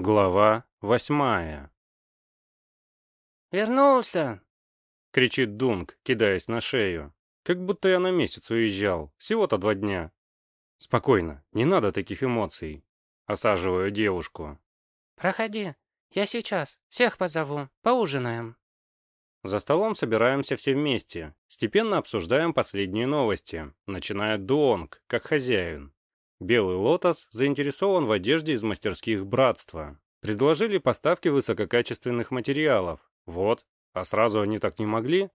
Глава восьмая «Вернулся!» — кричит Дунк, кидаясь на шею. Как будто я на месяц уезжал, всего-то два дня. Спокойно, не надо таких эмоций. Осаживаю девушку. «Проходи, я сейчас, всех позову, поужинаем». За столом собираемся все вместе, степенно обсуждаем последние новости, начиная Дуонг, как хозяин. Белый лотос заинтересован в одежде из мастерских братства. Предложили поставки высококачественных материалов. Вот, а сразу они так не могли.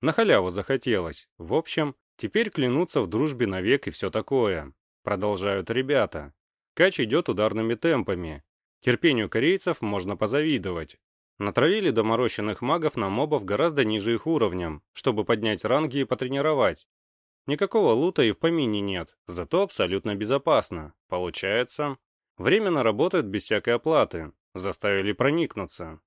На халяву захотелось. В общем, теперь клянутся в дружбе навек и все такое. Продолжают ребята. Кач идет ударными темпами. Терпению корейцев можно позавидовать. Натравили доморощенных магов на мобов гораздо ниже их уровнем, чтобы поднять ранги и потренировать. Никакого лута и в помине нет, зато абсолютно безопасно. Получается, временно работают без всякой оплаты, заставили проникнуться.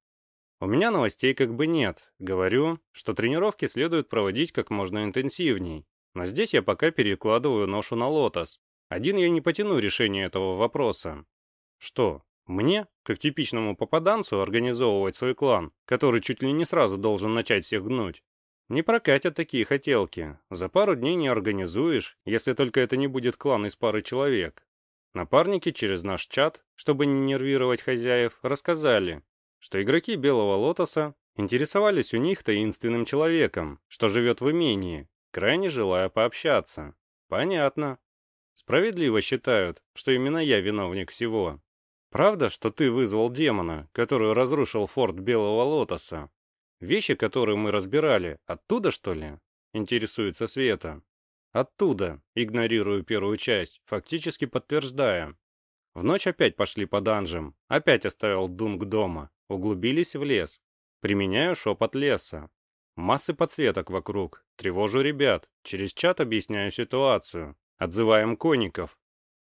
У меня новостей как бы нет. Говорю, что тренировки следует проводить как можно интенсивней. Но здесь я пока перекладываю ношу на лотос. Один я не потяну решение этого вопроса. Что, мне, как типичному попаданцу, организовывать свой клан, который чуть ли не сразу должен начать всех гнуть? Не прокатят такие хотелки. За пару дней не организуешь, если только это не будет клан из пары человек. Напарники через наш чат, чтобы не нервировать хозяев, рассказали, что игроки Белого Лотоса интересовались у них таинственным человеком, что живет в имении, крайне желая пообщаться. Понятно. Справедливо считают, что именно я виновник всего. Правда, что ты вызвал демона, который разрушил форт Белого Лотоса? Вещи, которые мы разбирали, оттуда, что ли? Интересуется Света. Оттуда, игнорирую первую часть, фактически подтверждая. В ночь опять пошли по данжам, опять оставил Дунг дома, углубились в лес. Применяю шепот леса. Массы подсветок вокруг, тревожу ребят, через чат объясняю ситуацию. Отзываем конников.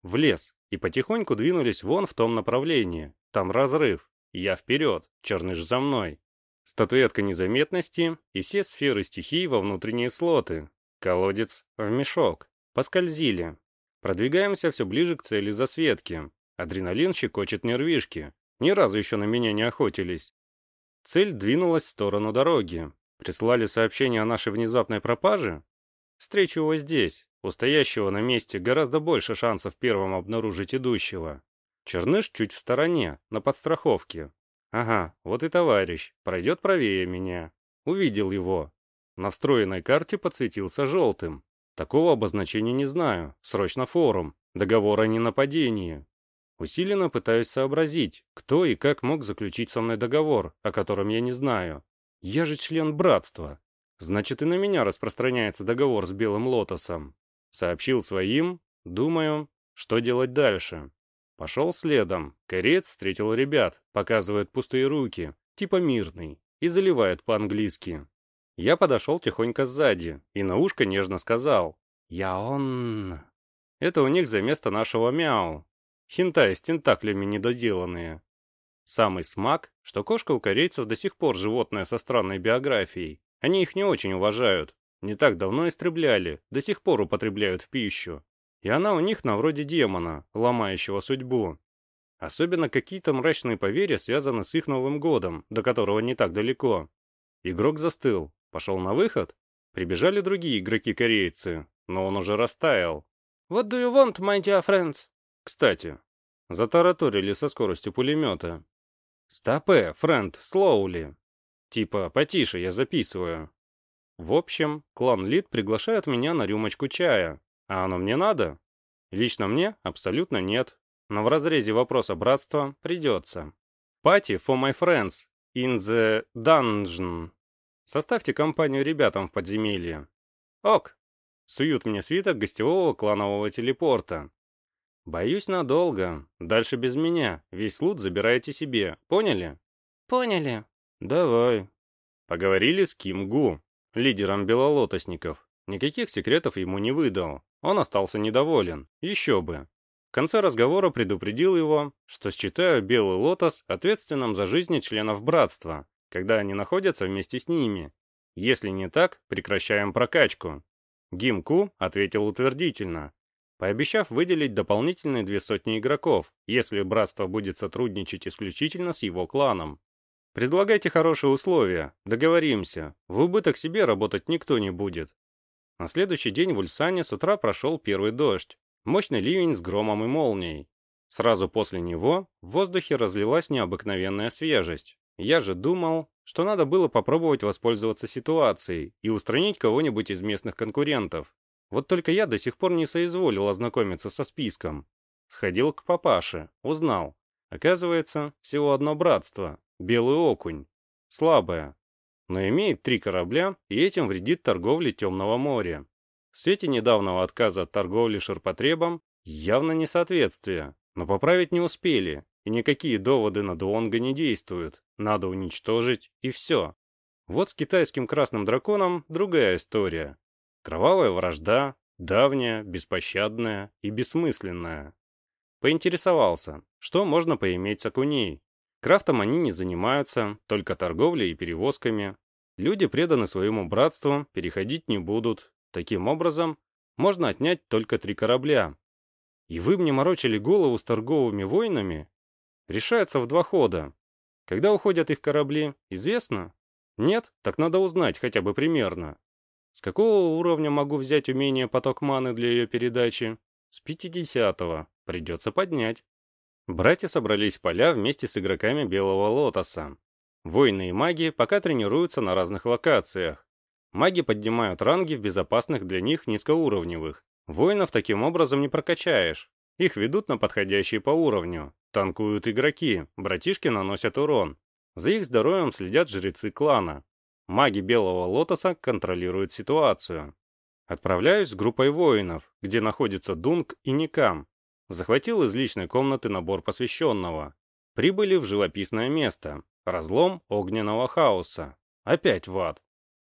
В лес, и потихоньку двинулись вон в том направлении. Там разрыв. Я вперед, черныш за мной. Статуэтка незаметности и все сферы стихий во внутренние слоты. Колодец в мешок. Поскользили. Продвигаемся все ближе к цели засветки. Адреналин щекочет нервишки. Ни разу еще на меня не охотились. Цель двинулась в сторону дороги. Прислали сообщение о нашей внезапной пропаже? Встречу его здесь. У стоящего на месте гораздо больше шансов первым обнаружить идущего. Черныш чуть в стороне, на подстраховке. Ага, вот и товарищ, пройдет правее меня. Увидел его. На встроенной карте подсветился желтым. Такого обозначения не знаю. Срочно форум. Договор о ненападении. Усиленно пытаюсь сообразить, кто и как мог заключить со мной договор, о котором я не знаю. Я же член братства. Значит, и на меня распространяется договор с Белым Лотосом. Сообщил своим, думаю, что делать дальше. Пошел следом. Кореец встретил ребят, показывает пустые руки, типа мирный, и заливает по-английски. Я подошел тихонько сзади и на ушко нежно сказал «Я он...» Это у них за место нашего мяу. Хинтай с тентаклями недоделанные. Самый смак, что кошка у корейцев до сих пор животное со странной биографией. Они их не очень уважают. Не так давно истребляли, до сих пор употребляют в пищу. И она у них на вроде демона, ломающего судьбу. Особенно какие-то мрачные поверья связаны с их Новым годом, до которого не так далеко. Игрок застыл, пошел на выход. Прибежали другие игроки-корейцы, но он уже растаял. «What do you want, my dear friends?» Кстати, затараторили со скоростью пулемета. «Стопе, френд, слоули!» Типа, потише, я записываю. В общем, клан Лид приглашает меня на рюмочку чая, а оно мне надо? Лично мне абсолютно нет. Но в разрезе вопроса братства придется. Party for my friends in the dungeon. Составьте компанию ребятам в подземелье. Ок. Суют мне свиток гостевого кланового телепорта. Боюсь надолго. Дальше без меня. Весь лут забираете себе. Поняли? Поняли. Давай. Поговорили с Ким Гу, лидером белолотосников. Никаких секретов ему не выдал. Он остался недоволен. Еще бы. В конце разговора предупредил его, что считаю Белый Лотос ответственным за жизни членов братства, когда они находятся вместе с ними. Если не так, прекращаем прокачку. Гимку ответил утвердительно. пообещав выделить дополнительные две сотни игроков, если братство будет сотрудничать исключительно с его кланом. Предлагайте хорошие условия, договоримся, в убыток себе работать никто не будет. На следующий день в Ульсане с утра прошел первый дождь, мощный ливень с громом и молнией. Сразу после него в воздухе разлилась необыкновенная свежесть. Я же думал, что надо было попробовать воспользоваться ситуацией и устранить кого-нибудь из местных конкурентов. Вот только я до сих пор не соизволил ознакомиться со списком. Сходил к папаше, узнал. Оказывается, всего одно братство — Белый Окунь. Слабое. Но имеет три корабля и этим вредит торговле Темного моря. В свете недавнего отказа от торговли ширпотребом явно несоответствие. Но поправить не успели, и никакие доводы на Дуонга не действуют. Надо уничтожить, и все. Вот с китайским красным драконом другая история. Кровавая вражда, давняя, беспощадная и бессмысленная. Поинтересовался, что можно поиметь с окуней. Крафтом они не занимаются, только торговлей и перевозками. Люди преданы своему братству, переходить не будут. Таким образом, можно отнять только три корабля, и вы мне морочили голову с торговыми войнами? Решается в два хода. Когда уходят их корабли, известно? Нет? Так надо узнать хотя бы примерно. С какого уровня могу взять умение поток маны для ее передачи? С 50-го. Придется поднять. Братья собрались в поля вместе с игроками Белого Лотоса. Воины и маги пока тренируются на разных локациях. Маги поднимают ранги в безопасных для них низкоуровневых, Воинов таким образом не прокачаешь. Их ведут на подходящие по уровню. Танкуют игроки, братишки наносят урон. За их здоровьем следят жрецы клана. Маги Белого Лотоса контролируют ситуацию. Отправляюсь с группой воинов, где находится Дунк и Никам. Захватил из личной комнаты набор посвященного. Прибыли в живописное место. Разлом огненного хаоса. Опять в ад.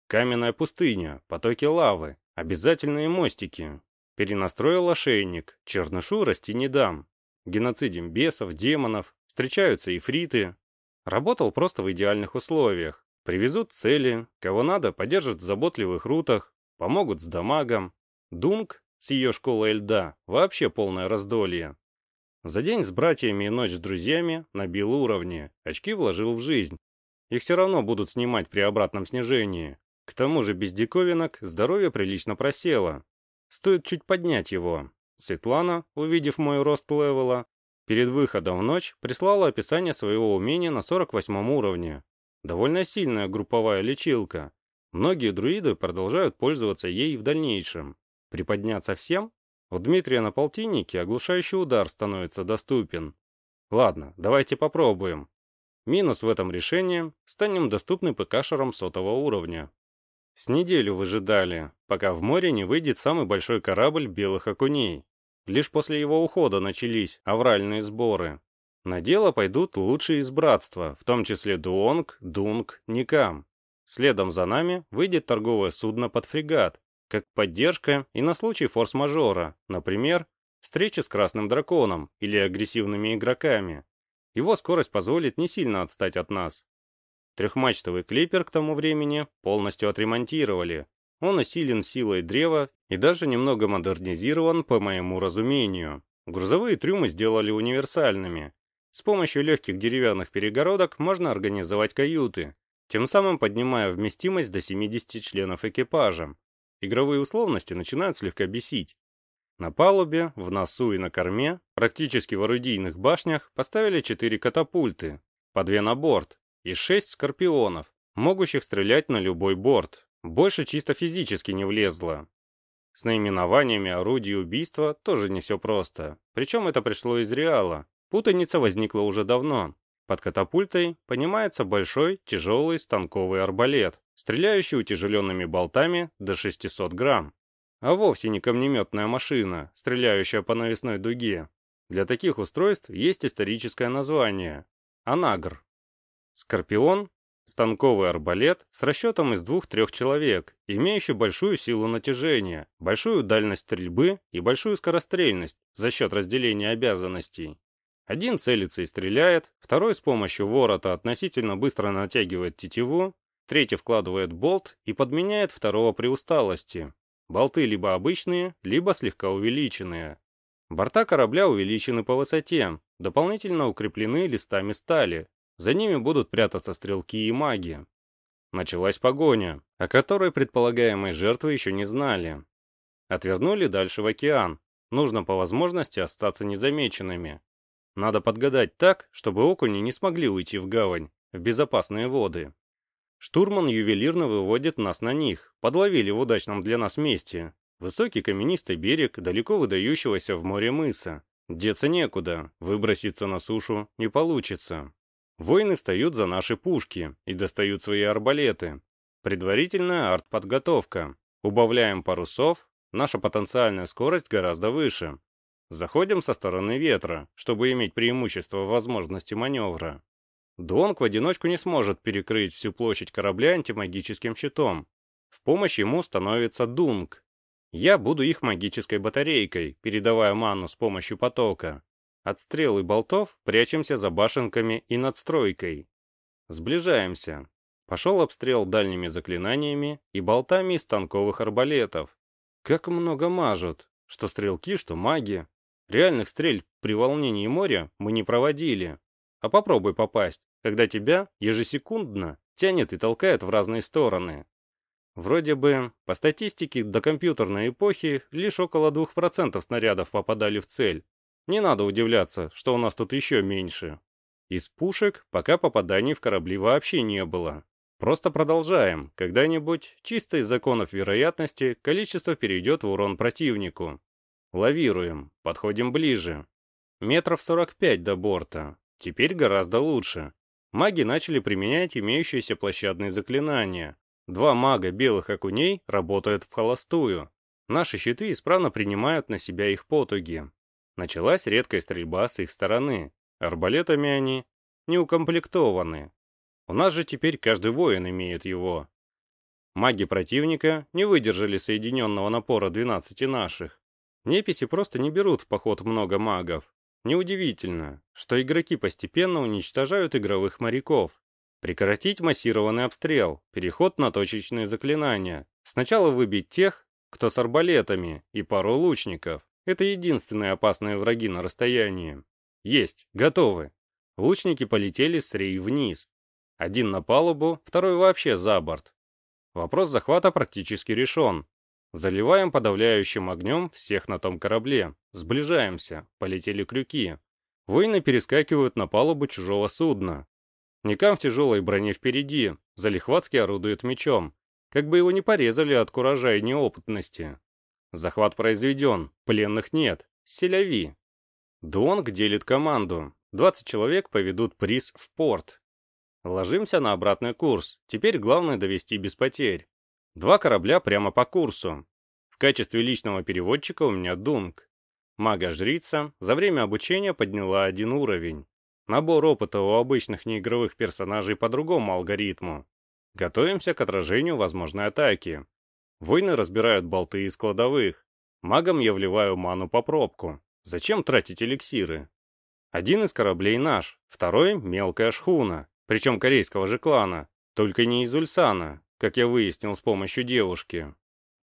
Каменная пустыня, потоки лавы, обязательные мостики, Перенастроил ошейник, чернышу расти не дам. Геноцидим бесов, демонов, встречаются ифриты. Работал просто в идеальных условиях. Привезут цели, кого надо, поддержат в заботливых рутах, помогут с дамагом. Дунк с ее школой льда вообще полное раздолье. За день с братьями и ночь с друзьями набил уровни, очки вложил в жизнь. Их все равно будут снимать при обратном снижении. К тому же без диковинок здоровье прилично просело, Стоит чуть поднять его. Светлана, увидев мой рост левела, перед выходом в ночь прислала описание своего умения на 48 уровне. Довольно сильная групповая лечилка. Многие друиды продолжают пользоваться ей в дальнейшем. Приподняться всем? У Дмитрия на полтиннике оглушающий удар становится доступен. Ладно, давайте попробуем. Минус в этом решении – станем доступны ПК-шерам сотого уровня. С неделю выжидали, пока в море не выйдет самый большой корабль белых окуней. Лишь после его ухода начались авральные сборы. На дело пойдут лучшие из братства, в том числе Дуонг, Дунг, Никам. Следом за нами выйдет торговое судно под фрегат, как поддержка и на случай форс-мажора, например, встречи с Красным Драконом или агрессивными игроками. Его скорость позволит не сильно отстать от нас, Трехмачтовый клипер к тому времени полностью отремонтировали. Он усилен силой древа и даже немного модернизирован по моему разумению. Грузовые трюмы сделали универсальными. С помощью легких деревянных перегородок можно организовать каюты, тем самым поднимая вместимость до 70 членов экипажа. Игровые условности начинают слегка бесить. На палубе, в носу и на корме, практически в орудийных башнях, поставили четыре катапульты, по две на борт, и шесть скорпионов, могущих стрелять на любой борт. Больше чисто физически не влезло. С наименованиями орудий убийства тоже не все просто. Причем это пришло из Реала. Путаница возникла уже давно. Под катапультой понимается большой, тяжелый станковый арбалет, стреляющий утяжеленными болтами до 600 грамм. А вовсе не камнеметная машина, стреляющая по навесной дуге. Для таких устройств есть историческое название – анагр. Скорпион – станковый арбалет с расчетом из двух-трех человек, имеющий большую силу натяжения, большую дальность стрельбы и большую скорострельность за счет разделения обязанностей. Один целится и стреляет, второй с помощью ворота относительно быстро натягивает тетиву, третий вкладывает болт и подменяет второго при усталости. Болты либо обычные, либо слегка увеличенные. Борта корабля увеличены по высоте, дополнительно укреплены листами стали. За ними будут прятаться стрелки и маги. Началась погоня, о которой предполагаемой жертвы еще не знали. Отвернули дальше в океан. Нужно по возможности остаться незамеченными. Надо подгадать так, чтобы окуни не смогли уйти в гавань, в безопасные воды. Штурман ювелирно выводит нас на них, подловили в удачном для нас месте. Высокий каменистый берег, далеко выдающегося в море мыса. Деться некуда, выброситься на сушу не получится. Воины встают за наши пушки и достают свои арбалеты. Предварительная артподготовка. Убавляем парусов, наша потенциальная скорость гораздо выше. Заходим со стороны ветра, чтобы иметь преимущество в возможности маневра. Донг в одиночку не сможет перекрыть всю площадь корабля антимагическим щитом. В помощь ему становится Дунг. Я буду их магической батарейкой, передавая ману с помощью потока. От стрел и болтов прячемся за башенками и надстройкой. Сближаемся. Пошел обстрел дальними заклинаниями и болтами из танковых арбалетов. Как много мажут, что стрелки, что маги. Реальных стрель при волнении моря мы не проводили. А попробуй попасть, когда тебя ежесекундно тянет и толкает в разные стороны. Вроде бы, по статистике до компьютерной эпохи лишь около 2% снарядов попадали в цель. Не надо удивляться, что у нас тут еще меньше. Из пушек пока попаданий в корабли вообще не было. Просто продолжаем. Когда-нибудь, чисто из законов вероятности, количество перейдет в урон противнику. Лавируем, подходим ближе. Метров 45 до борта. Теперь гораздо лучше. Маги начали применять имеющиеся площадные заклинания. Два мага белых окуней работают в холостую. Наши щиты исправно принимают на себя их потуги. Началась редкая стрельба с их стороны. Арбалетами они не укомплектованы. У нас же теперь каждый воин имеет его. Маги противника не выдержали соединенного напора 12 наших. Неписи просто не берут в поход много магов. Неудивительно, что игроки постепенно уничтожают игровых моряков. Прекратить массированный обстрел, переход на точечные заклинания. Сначала выбить тех, кто с арбалетами, и пару лучников. Это единственные опасные враги на расстоянии. Есть, готовы. Лучники полетели с рей вниз, один на палубу, второй вообще за борт. Вопрос захвата практически решен. Заливаем подавляющим огнем всех на том корабле. Сближаемся, полетели крюки. Воины перескакивают на палубу чужого судна. Никам в тяжелой броне впереди, залихватски орудует мечом. Как бы его не порезали от куража и неопытности. Захват произведен, пленных нет. Селяви. Донг делит команду. 20 человек поведут приз в порт. Ложимся на обратный курс. Теперь главное довести без потерь. Два корабля прямо по курсу. В качестве личного переводчика у меня Дунк. Мага-жрица за время обучения подняла один уровень. Набор опыта у обычных неигровых персонажей по другому алгоритму. Готовимся к отражению возможной атаки. Воины разбирают болты из кладовых. Магом я вливаю ману по пробку. Зачем тратить эликсиры? Один из кораблей наш, второй — мелкая шхуна причем корейского же клана, только не из Ульсана, как я выяснил с помощью девушки.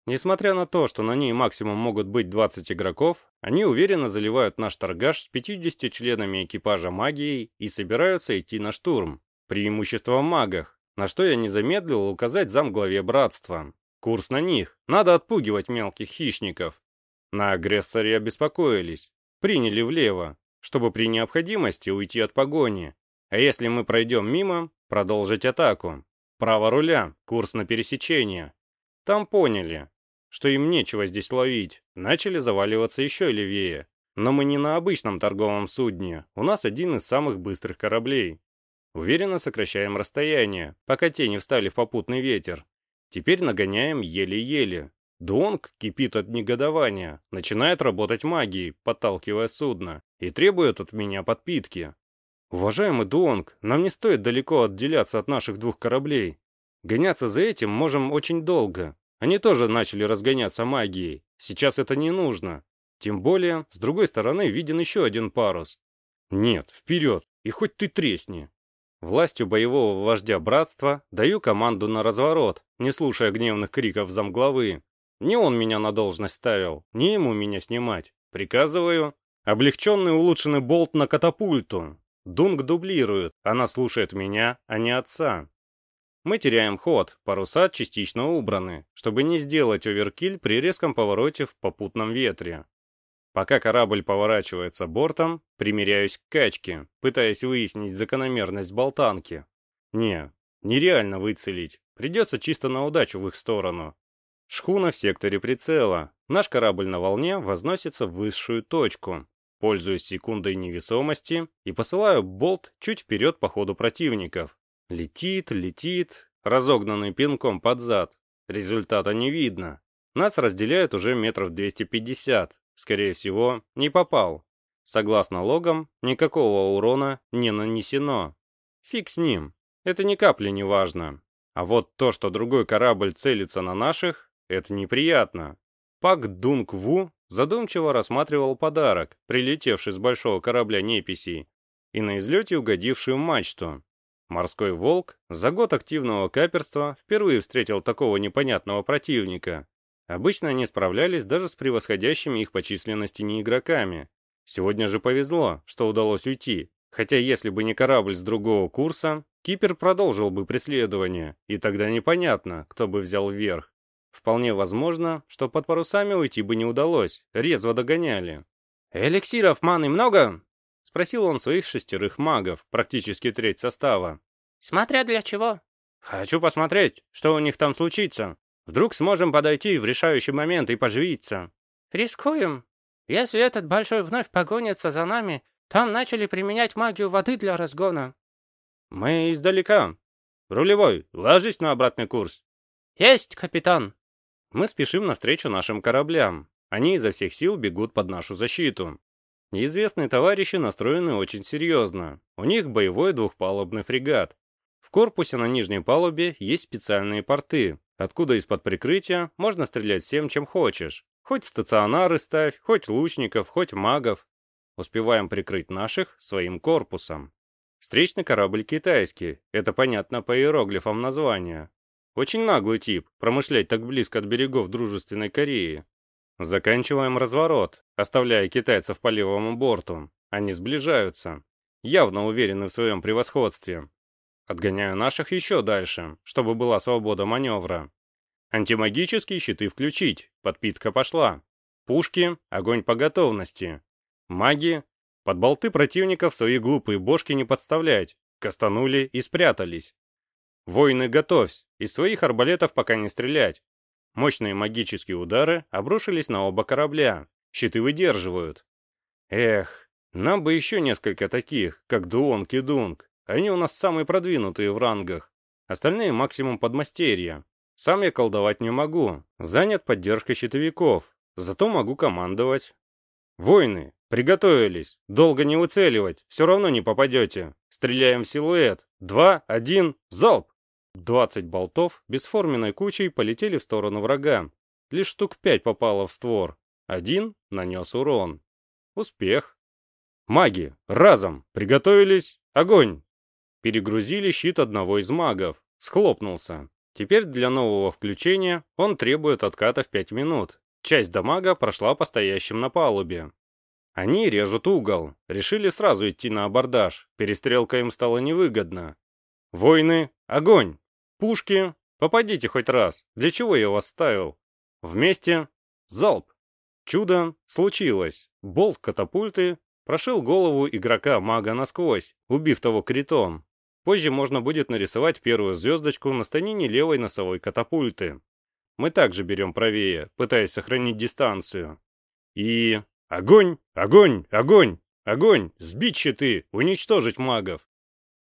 Несмотря на то, что на ней максимум могут быть 20 игроков, они уверенно заливают наш торгаш с 50 членами экипажа магией и собираются идти на штурм. Преимущество в магах, на что я не замедлил указать замглаве братства. Курс на них, надо отпугивать мелких хищников. На агрессоре обеспокоились, приняли влево, чтобы при необходимости уйти от погони, а если мы пройдем мимо, продолжить атаку. Право руля, курс на пересечение. Там поняли, что им нечего здесь ловить, начали заваливаться еще левее. Но мы не на обычном торговом судне, у нас один из самых быстрых кораблей. Уверенно сокращаем расстояние, пока те не встали в попутный ветер. Теперь нагоняем еле-еле. Дуонг кипит от негодования, начинает работать магией, подталкивая судно, и требует от меня подпитки. «Уважаемый Дуонг, нам не стоит далеко отделяться от наших двух кораблей. Гоняться за этим можем очень долго. Они тоже начали разгоняться магией. Сейчас это не нужно. Тем более, с другой стороны виден еще один парус. Нет, вперед, и хоть ты тресни». Властью боевого вождя братства даю команду на разворот, не слушая гневных криков замглавы. Не он меня на должность ставил, не ему меня снимать. Приказываю. Облегченный улучшенный болт на катапульту. Дунк дублирует, она слушает меня, а не отца. Мы теряем ход, паруса частично убраны, чтобы не сделать оверкиль при резком повороте в попутном ветре. Пока корабль поворачивается бортом, примеряюсь к качке, пытаясь выяснить закономерность болтанки. Не, нереально выцелить, придется чисто на удачу в их сторону. Шхуна в секторе прицела, наш корабль на волне возносится в высшую точку. Пользуюсь секундой невесомости и посылаю болт чуть вперед по ходу противников. Летит, летит, разогнанный пинком под зад. Результата не видно. Нас разделяют уже метров 250. Скорее всего, не попал. Согласно логам, никакого урона не нанесено. Фиг с ним. Это ни капли не важно. А вот то, что другой корабль целится на наших, это неприятно. Пак Дунг Ву задумчиво рассматривал подарок, прилетевший с большого корабля неписей, и на излете угодившую мачту. Морской волк за год активного каперства впервые встретил такого непонятного противника. Обычно они справлялись даже с превосходящими их по численности неигроками. Сегодня же повезло, что удалось уйти, хотя если бы не корабль с другого курса, Кипер продолжил бы преследование, и тогда непонятно, кто бы взял вверх. Вполне возможно, что под парусами уйти бы не удалось, резво догоняли. «Эликсиров маны много?» — спросил он своих шестерых магов, практически треть состава. «Смотря для чего». «Хочу посмотреть, что у них там случится. Вдруг сможем подойти в решающий момент и поживиться». «Рискуем. Если этот большой вновь погонится за нами, там начали применять магию воды для разгона». «Мы издалека. Рулевой, ложись на обратный курс». «Есть, капитан». Мы спешим навстречу нашим кораблям. Они изо всех сил бегут под нашу защиту. Неизвестные товарищи настроены очень серьезно. У них боевой двухпалубный фрегат. В корпусе на нижней палубе есть специальные порты, откуда из-под прикрытия можно стрелять всем, чем хочешь. Хоть стационары ставь, хоть лучников, хоть магов. Успеваем прикрыть наших своим корпусом. Встречный корабль китайский, это понятно по иероглифам названия. Очень наглый тип, промышлять так близко от берегов дружественной Кореи. Заканчиваем разворот, оставляя китайцев по левому борту. Они сближаются. Явно уверены в своем превосходстве. Отгоняю наших еще дальше, чтобы была свобода маневра. Антимагические щиты включить, подпитка пошла. Пушки, огонь по готовности. Маги, под болты противников свои глупые бошки не подставлять. Кастанули и спрятались. Воины, готовься, из своих арбалетов пока не стрелять. Мощные магические удары обрушились на оба корабля, щиты выдерживают. Эх, нам бы еще несколько таких, как Дуонг и Дунг. Они у нас самые продвинутые в рангах. Остальные максимум подмастерья. Сам я колдовать не могу, занят поддержкой щитовиков, зато могу командовать. Воины, приготовились, долго не выцеливать, все равно не попадете. Стреляем в силуэт. Два, один, залп! Двадцать болтов бесформенной кучей полетели в сторону врага. Лишь штук пять попало в створ. Один нанес урон. Успех. Маги, разом, приготовились, огонь! Перегрузили щит одного из магов. Схлопнулся. Теперь для нового включения он требует отката в 5 минут. Часть дамага прошла по стоящим на палубе. Они режут угол. Решили сразу идти на абордаж. Перестрелка им стала невыгодна. Войны, огонь! Пушки, попадите хоть раз. Для чего я вас ставил? Вместе, залп. Чудо случилось. Болт катапульты прошил голову игрока-мага насквозь, убив того критон. Позже можно будет нарисовать первую звездочку на станине левой носовой катапульты. Мы также берем правее, пытаясь сохранить дистанцию. И... Огонь! Огонь! Огонь! Огонь! Сбить щиты! Уничтожить магов!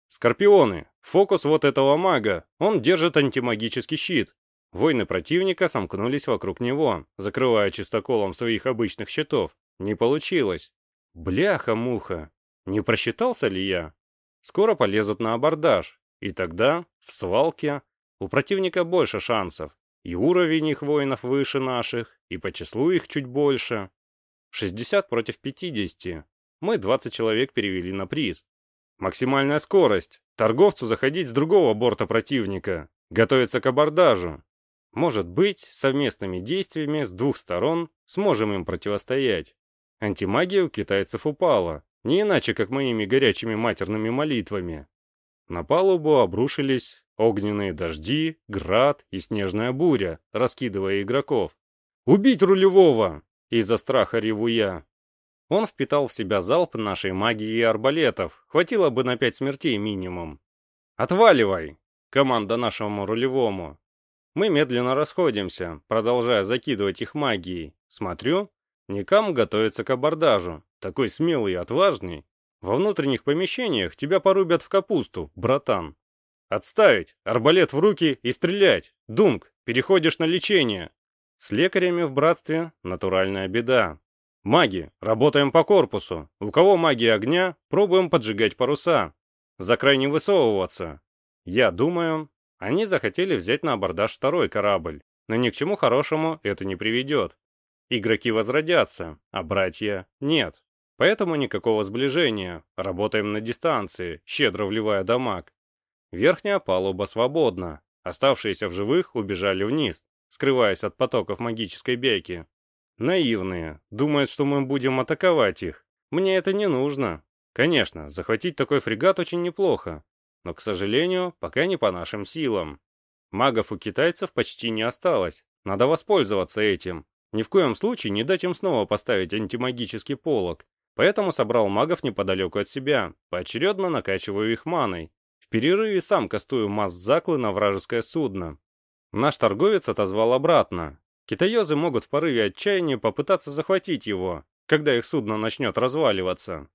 Скорпионы. Фокус вот этого мага. Он держит антимагический щит. Войны противника сомкнулись вокруг него, закрывая чистоколом своих обычных щитов. Не получилось. Бляха-муха. Не просчитался ли я? Скоро полезут на абордаж. И тогда, в свалке, у противника больше шансов. И уровень их воинов выше наших, и по числу их чуть больше. 60 против 50. Мы 20 человек перевели на приз. Максимальная скорость. Торговцу заходить с другого борта противника. Готовиться к абордажу. Может быть, совместными действиями с двух сторон сможем им противостоять. Антимагия у китайцев упала, не иначе, как моими горячими матерными молитвами. На палубу обрушились огненные дожди, град и снежная буря, раскидывая игроков. «Убить рулевого!» Из-за страха реву я. Он впитал в себя залп нашей магии и арбалетов, хватило бы на пять смертей минимум. «Отваливай!» — команда нашему рулевому. Мы медленно расходимся, продолжая закидывать их магией. Смотрю, Никам готовится к абордажу, такой смелый и отважный. Во внутренних помещениях тебя порубят в капусту, братан. Отставить, арбалет в руки и стрелять. Думк, переходишь на лечение. С лекарями в братстве натуральная беда. Маги, работаем по корпусу. У кого магия огня, пробуем поджигать паруса. За край высовываться. Я думаю, они захотели взять на абордаж второй корабль, но ни к чему хорошему это не приведет. Игроки возродятся, а братья нет. Поэтому никакого сближения, работаем на дистанции, щедро вливая дамаг. Верхняя палуба свободна, оставшиеся в живых убежали вниз, скрываясь от потоков магической бейки. Наивные, думают, что мы будем атаковать их. Мне это не нужно. Конечно, захватить такой фрегат очень неплохо, но, к сожалению, пока не по нашим силам. Магов у китайцев почти не осталось, надо воспользоваться этим. Ни в коем случае не дать им снова поставить антимагический полог, поэтому собрал магов неподалеку от себя, поочередно накачиваю их маной. В перерыве сам кастую масс-заклы на вражеское судно. Наш торговец отозвал обратно, Китаёзы могут в порыве отчаяния попытаться захватить его, когда их судно начнет разваливаться.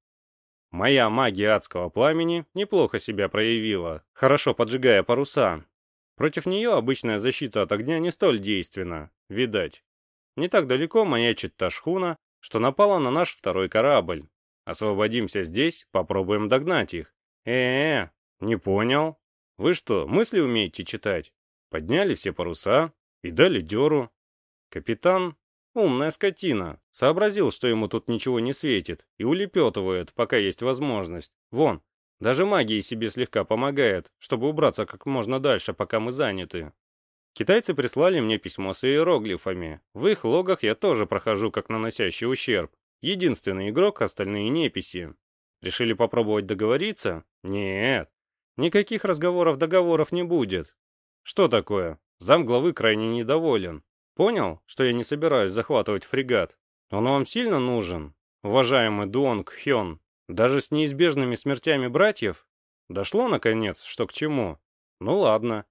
Моя магия адского пламени неплохо себя проявила, хорошо поджигая паруса. Против нее обычная защита от огня не столь действенна, видать. Не так далеко маячит та шхуна, что напала на наш второй корабль. Освободимся здесь, попробуем догнать их. Э-э, не понял. Вы что, мысли умеете читать? Подняли все паруса и дали дёру. Капитан, умная скотина, сообразил, что ему тут ничего не светит, и улепетывает, пока есть возможность. Вон, даже магии себе слегка помогает, чтобы убраться как можно дальше, пока мы заняты. Китайцы прислали мне письмо с иероглифами. В их логах я тоже прохожу как наносящий ущерб. Единственный игрок, остальные неписи. Решили попробовать договориться? Нет. Никаких разговоров-договоров не будет. Что такое? Зам главы крайне недоволен. Понял, что я не собираюсь захватывать фрегат? Он вам сильно нужен, уважаемый Дуонг Хён? Даже с неизбежными смертями братьев? Дошло, наконец, что к чему? Ну ладно.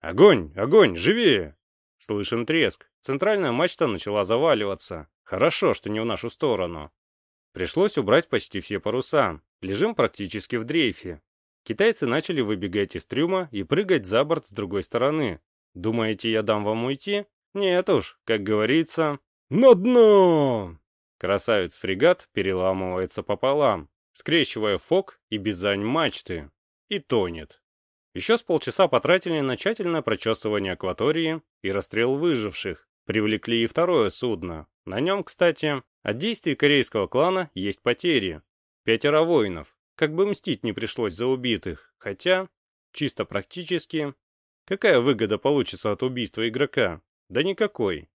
Огонь, огонь, живее! Слышен треск. Центральная мачта начала заваливаться. Хорошо, что не в нашу сторону. Пришлось убрать почти все паруса. Лежим практически в дрейфе. Китайцы начали выбегать из трюма и прыгать за борт с другой стороны. Думаете, я дам вам уйти? Нет уж, как говорится, на дно! Красавец-фрегат переламывается пополам, скрещивая фок и бизань мачты, и тонет. Еще с полчаса потратили на тщательное прочесывание акватории и расстрел выживших. Привлекли и второе судно. На нем, кстати, от действий корейского клана есть потери. Пятеро воинов. Как бы мстить не пришлось за убитых. Хотя, чисто практически, какая выгода получится от убийства игрока? Да никакой.